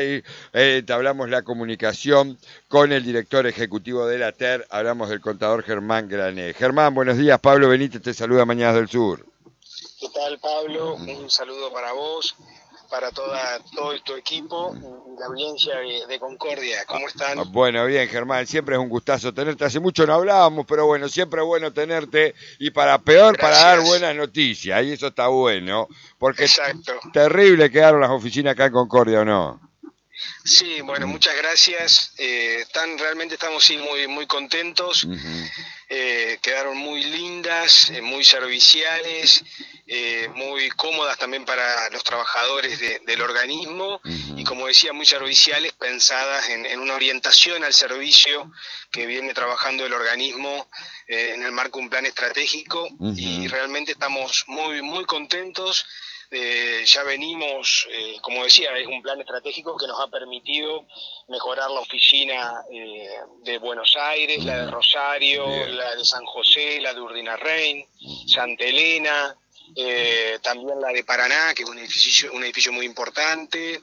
Eh, entablamos la comunicación con el director ejecutivo de la TER, hablamos del contador Germán Grané. Germán, buenos días, Pablo Benítez te saluda Mañana del Sur. ¿Qué tal, Pablo? Un saludo para vos, para toda, todo tu equipo y la audiencia de, Concordia. ¿Cómo están? Ah, bueno, bien, Germán, siempre es un gustazo tenerte. Hace mucho no hablábamos, pero bueno, siempre es bueno tenerte y para peor, para dar buenas noticias, y eso está bueno, porque Exacto. terrible quedaron las oficinas acá en Concordia, ¿o no? Sí, bueno, muchas gracias. Eh, realmente estamos sí, muy, muy contentos. Eh, quedaron muy lindas, eh, muy serviciales, eh, muy cómodas también para los trabajadores del organismo y como decía, muy serviciales, pensadas en, una orientación al servicio que viene trabajando el organismo en el marco de un plan estratégico y realmente estamos muy, muy contentos. Eh, ya venimos, eh, como decía, es un plan estratégico que nos ha permitido mejorar la oficina eh, de Buenos Aires, la de Rosario, la de San José, la de Urdina Rein, Santa Elena, eh, también la de Paraná, que es un edificio, un edificio muy importante,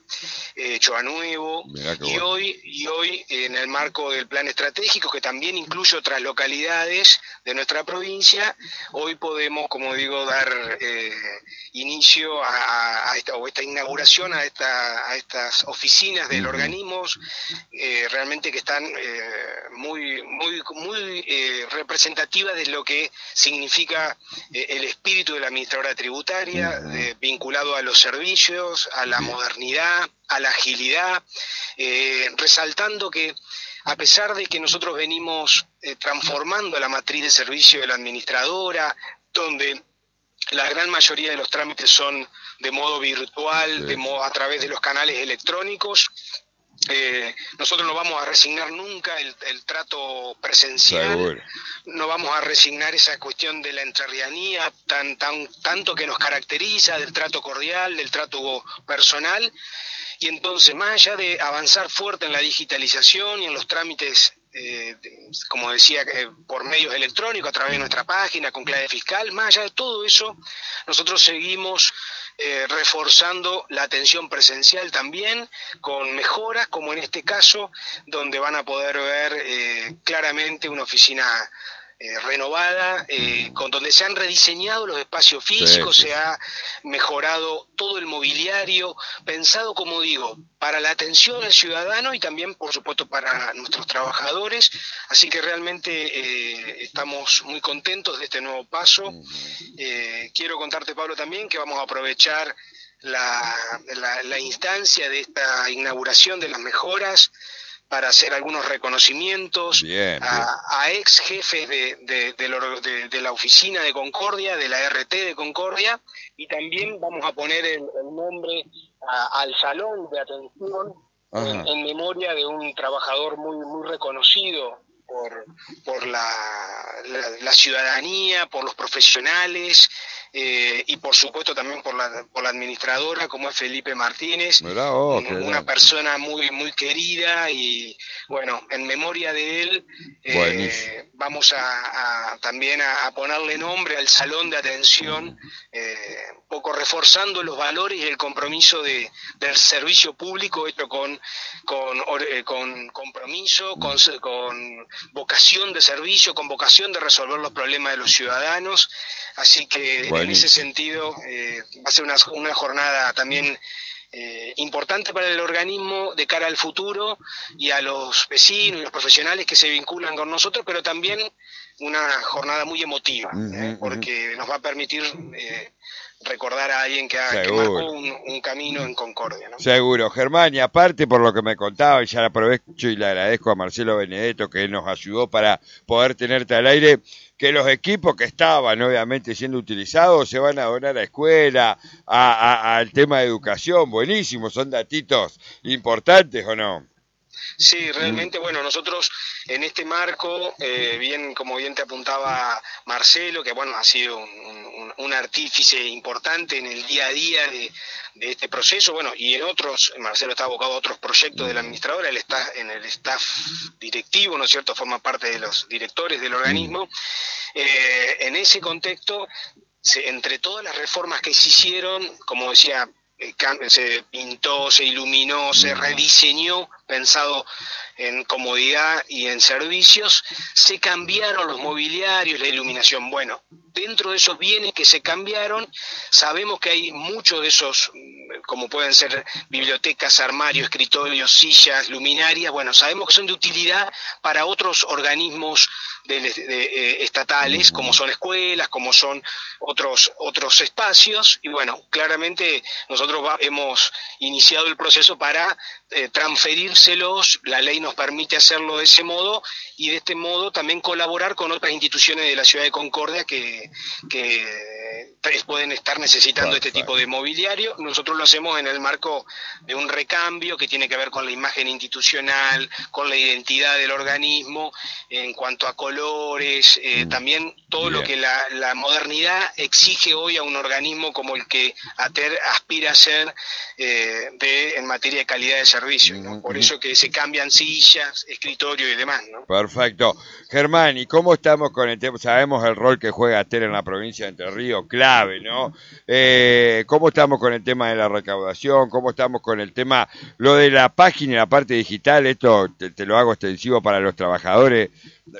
eh, Choa Nuevo, y hoy, y hoy en el marco del plan estratégico, que también incluye otras localidades de nuestra provincia, hoy podemos, como digo, dar eh, inicio a, esta, o esta inauguración a, esta, a estas oficinas del organismo, eh, realmente que están muy, muy, muy representativas de lo que significa el espíritu de la administración tributaria, vinculado a los servicios, a la modernidad, a la agilidad, eh, resaltando que a pesar de que nosotros venimos eh, transformando la matriz de servicio de la administradora, donde la gran mayoría de los trámites son de modo virtual, de modo, a través de los canales electrónicos, eh, nosotros no vamos a resignar nunca el, trato presencial, no vamos a resignar esa cuestión de la entrerrianía tan, tan, tanto que nos caracteriza, del trato cordial, del trato personal. Y entonces, más allá de avanzar fuerte en la digitalización y en los trámites, eh, como decía, eh, por medios electrónicos, a través de nuestra página, con clave fiscal, más allá de todo eso, nosotros seguimos eh, reforzando la atención presencial también, con mejoras, como en este caso, donde van a poder ver eh, claramente una oficina eh, renovada, eh, con donde se han rediseñado los espacios físicos, se ha mejorado todo el mobiliario, pensado, como digo, para la atención al ciudadano y también, por supuesto, para nuestros trabajadores. Así que realmente eh, estamos muy contentos de este nuevo paso. quiero contarte, Pablo, también que vamos a aprovechar la, la instancia de esta inauguración de las mejoras para hacer algunos reconocimientos a, ex jefes de, de, la oficina de Concordia, de la RT de Concordia, y también vamos a poner el, nombre al salón de atención en, memoria de un trabajador muy, muy reconocido por, por la, la, ciudadanía, por los profesionales eh, y por supuesto también por la, por la administradora como es Felipe Martínez, una persona muy, muy querida y bueno, en memoria de él eh, vamos a, también a, ponerle nombre al salón de atención, eh, poco reforzando los valores y el compromiso de, del servicio público hecho con, con, con compromiso, con, con vocación de servicio, con vocación de resolver los problemas de los ciudadanos. Así que en ese sentido eh, va a ser una, una jornada también eh, importante para el organismo de cara al futuro y a los vecinos y los profesionales que se vinculan con nosotros, pero también una jornada muy emotiva, ¿eh? porque nos va a permitir recordar a alguien que, ha, marcó un, camino en Concordia. ¿no? Seguro, Germán, y aparte por lo que me contaba, y ya le aprovecho y le agradezco a Marcelo Benedetto que nos ayudó para poder tenerte al aire, que los equipos que estaban obviamente siendo utilizados se van a donar a escuela, al tema de educación, buenísimo, son datitos importantes o no. Sí, realmente, bueno, nosotros en este marco, eh, bien como bien te apuntaba Marcelo, que bueno, ha sido un, artífice importante en el día a día de, este proceso, bueno, y en otros, Marcelo está abocado a otros proyectos de la administradora, él está en el staff directivo, ¿no es cierto?, forma parte de los directores del organismo. Eh, en ese contexto, entre todas las reformas que se hicieron, como decía se pintó, se iluminó, se mm. rediseñó pensado en comodidad y en servicios, se cambiaron los mobiliarios, la iluminación. Bueno, dentro de esos bienes que se cambiaron, sabemos que hay muchos de esos, como pueden ser bibliotecas, armarios, escritorios, sillas, luminarias, bueno, sabemos que son de utilidad para otros organismos eh, estatales, como son escuelas, como son otros, otros espacios, y bueno, claramente nosotros hemos iniciado el proceso para eh, transferírselos, la ley nos permite hacerlo de ese modo y de este modo también colaborar con otras instituciones de la ciudad de Concordia que, pueden estar necesitando este tipo de mobiliario. Nosotros lo hacemos en el marco de un recambio que tiene que ver con la imagen institucional, con la identidad del organismo, en cuanto a colores, eh, mm. también todo lo que la, modernidad exige hoy a un organismo como el que ATER aspira a ser eh, en materia de calidad de servicio. Por eso que se cambian sillas, escritorio y demás. ¿no? Perfecto. Germán, ¿y cómo estamos con el tema? Sabemos el rol que juega ATER en la provincia de Entre Ríos, clave, ¿no? Eh, ¿Cómo estamos con el tema de la recaudación? ¿Cómo estamos con el tema, lo de la página y la parte digital? Esto te lo hago extensivo para los trabajadores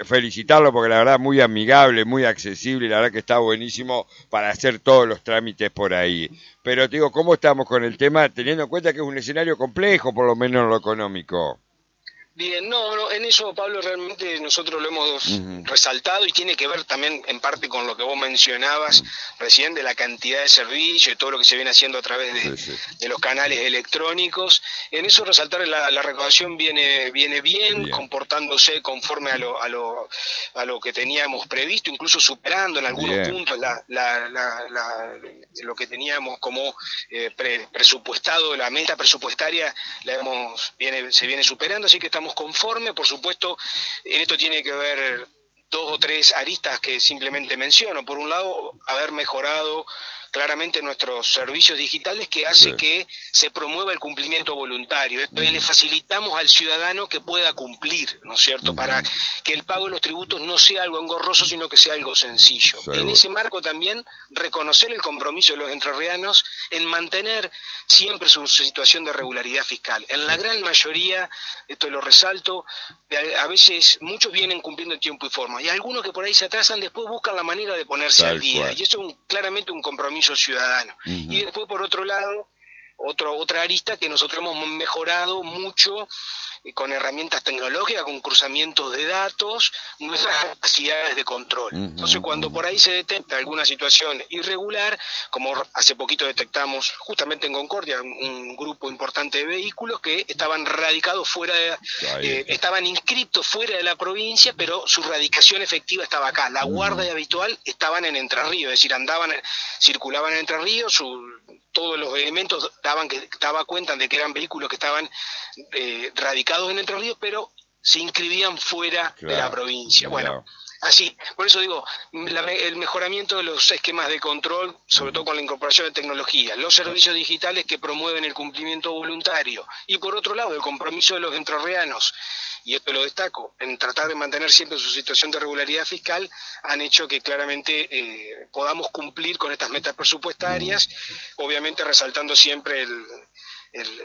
felicitarlo porque la verdad muy amigable, muy accesible, la verdad que está buenísimo para hacer todos los trámites por ahí. Pero te digo, ¿cómo estamos con el tema teniendo en cuenta que es un escenario complejo, por lo menos en lo económico? Bien, no, no, en eso, Pablo, realmente nosotros lo hemos resaltado y tiene que ver también en parte con lo que vos mencionabas recién de la cantidad de servicios y todo lo que se viene haciendo a través de, los canales electrónicos. En eso resaltar la, la recaudación viene, viene bien, comportándose conforme a lo, a, lo, a lo que teníamos previsto, incluso superando en algunos puntos la, la, lo que teníamos como eh, presupuestado, la meta presupuestaria la hemos, viene, se viene superando, así que estamos conforme, por supuesto, en esto tiene que ver dos o tres aristas que simplemente menciono. Por un lado, haber mejorado claramente nuestros servicios digitales que hace que se promueva el cumplimiento voluntario. Entonces le facilitamos al ciudadano que pueda cumplir, ¿no es cierto? Para que el pago de los tributos no sea algo engorroso, sino que sea algo sencillo. En ese marco también reconocer el compromiso de los entrerrianos en mantener siempre su situación de regularidad fiscal. En la gran mayoría, esto lo resalto, a veces muchos vienen cumpliendo en tiempo y forma, y algunos que por ahí se atrasan después buscan la manera de ponerse al día, y eso es claramente un compromiso ciudadano. Y después, por otro lado, otro, otra arista que nosotros hemos mejorado mucho con herramientas tecnológicas, con cruzamientos de datos, nuestras capacidades de control. Entonces, cuando por ahí se detecta alguna situación irregular, como hace poquito detectamos justamente en Concordia un grupo importante de vehículos que estaban radicados fuera de, eh, estaban inscritos fuera de la provincia, pero su radicación efectiva estaba acá. La guardia habitual estaban en Entre Ríos, es decir, andaban, circulaban en Entre Ríos, su, todos los elementos daban que daba cuenta de que eran vehículos que estaban eh, radicados en Entre Ríos, pero se inscribían fuera de la provincia. Bueno, así, por eso digo, el mejoramiento de los esquemas de control, sobre todo con la incorporación de tecnología, los servicios digitales que promueven el cumplimiento voluntario y por otro lado el compromiso de los entrerrianos y esto lo destaco, en tratar de mantener siempre su situación de regularidad fiscal, han hecho que claramente eh, podamos cumplir con estas metas presupuestarias, obviamente resaltando siempre el,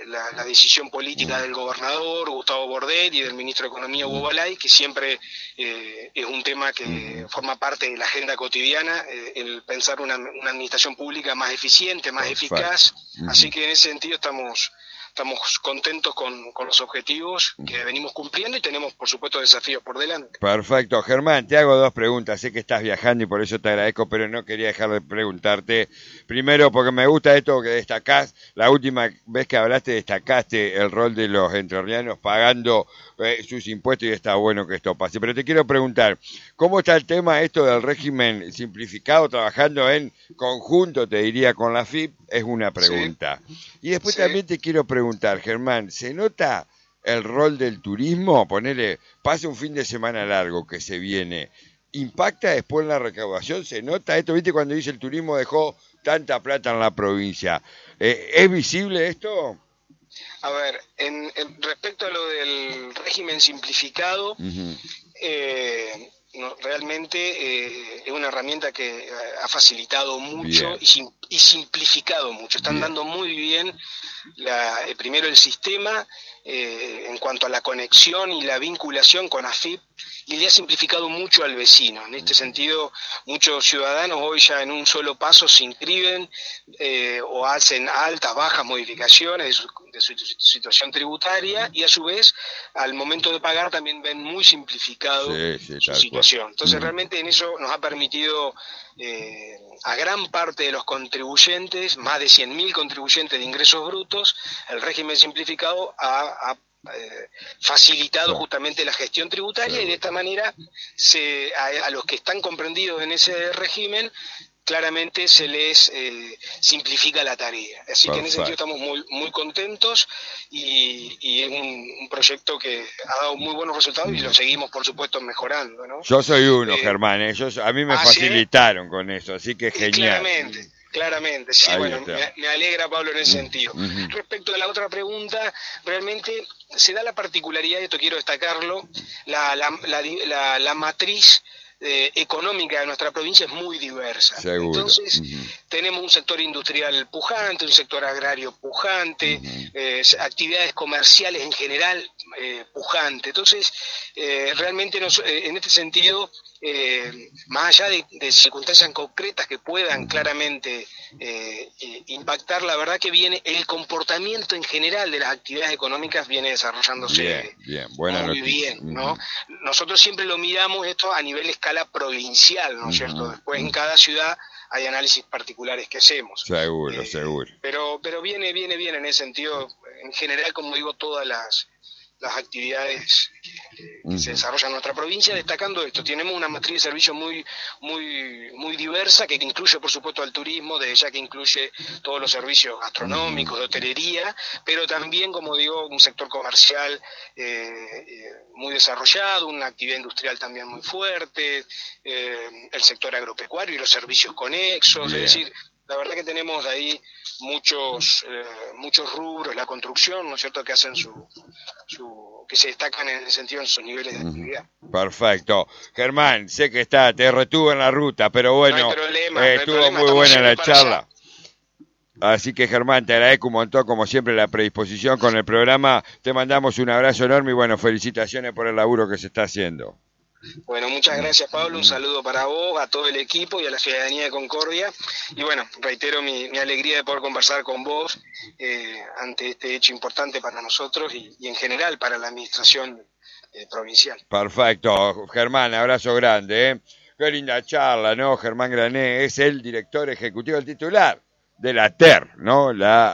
la, decisión política del gobernador Gustavo Bordet y del ministro de Economía Hugo Balay, que siempre eh, es un tema que forma parte de la agenda cotidiana, eh, el pensar una, una, administración pública más eficiente, más eficaz. Así que en ese sentido estamos estamos contentos con, con, los objetivos que venimos cumpliendo y tenemos, por supuesto, desafíos por delante. Perfecto. Germán, te hago dos preguntas. Sé que estás viajando y por eso te agradezco, pero no quería dejar de preguntarte. Primero, porque me gusta esto que destacás. La última vez que hablaste, destacaste el rol de los entrerrianos pagando eh, sus impuestos y está bueno que esto pase. Pero te quiero preguntar, ¿cómo está el tema esto del régimen simplificado trabajando en conjunto, te diría, con la FIP? Es una pregunta. Y después también te quiero preguntar, preguntar, Germán, ¿se nota el rol del turismo? Ponele, pase un fin de semana largo que se viene. ¿Impacta después en la recaudación? ¿Se nota esto? ¿Viste cuando dice el turismo dejó tanta plata en la provincia? Eh, ¿Es visible esto? A ver, en, respecto a lo del régimen simplificado, realmente eh, es una herramienta que eh, ha facilitado mucho y, y simplificado mucho. Están dando muy bien la, eh, primero el sistema eh, en cuanto a la conexión y la vinculación con AFIP y le ha simplificado mucho al vecino. En este sentido, muchos ciudadanos hoy ya en un solo paso se inscriben eh, o hacen altas, bajas modificaciones de su, situación tributaria y a su vez al momento de pagar también ven muy simplificado su situación. Entonces realmente en eso nos ha permitido eh, a gran parte de los contribuyentes, más de 100.000 contribuyentes de ingresos brutos, el régimen simplificado ha eh, facilitado justamente la gestión tributaria y de esta manera se, a, los que están comprendidos en ese régimen claramente se les eh, simplifica la tarea. Así que en ese sentido estamos muy, muy contentos y, es un, proyecto que ha dado muy buenos resultados y lo seguimos, por supuesto, mejorando. ¿no? Yo soy uno, eh, Germán, ellos a mí me ¿ah, facilitaron con eso, así que genial. Claramente. Claramente, sí, bueno, me, alegra Pablo en ese sentido. Respecto a la otra pregunta, realmente se da la particularidad, y esto quiero destacarlo, la, la, la, la matriz eh, económica de nuestra provincia es muy diversa. Entonces, tenemos un sector industrial pujante, un sector agrario pujante, eh, actividades comerciales en general eh, pujante. Entonces, realmente en este sentido, más allá de, circunstancias concretas que puedan claramente impactar, la verdad que viene el comportamiento en general de las actividades económicas viene desarrollándose muy bien. ¿no? Nosotros siempre lo miramos esto a nivel escala provincial, ¿no es cierto? Después en cada ciudad hay análisis particulares que hacemos. Seguro, eh, seguro. Pero, pero viene, viene bien en ese sentido. En general, como digo, todas las, las actividades que, se desarrollan en nuestra provincia, destacando esto. Tenemos una matriz de servicios muy, muy, muy diversa, que incluye, por supuesto, al turismo, desde ya que incluye todos los servicios gastronómicos, de hotelería, pero también, como digo, un sector comercial eh, eh, muy desarrollado, una actividad industrial también muy fuerte, eh, el sector agropecuario y los servicios conexos, es decir, la verdad que tenemos ahí muchos eh, muchos rubros, la construcción, ¿no es cierto?, que hacen su, su que se destacan en ese sentido en sus niveles de actividad. Perfecto. Germán, sé que está, te retuvo en la ruta, pero bueno, eh, estuvo muy buena la charla. Así que Germán, te agradezco un montón, como siempre, la predisposición con el programa. Te mandamos un abrazo enorme y bueno, felicitaciones por el laburo que se está haciendo. Bueno, muchas gracias Pablo, un saludo para vos, a todo el equipo y a la ciudadanía de Concordia. Y bueno, reitero mi, alegría de poder conversar con vos eh, ante este hecho importante para nosotros y, en general para la administración eh, provincial. Perfecto, Germán, abrazo grande. ¿eh? Qué linda charla, ¿no? Germán Grané es el director ejecutivo, el titular de la TER, ¿no? La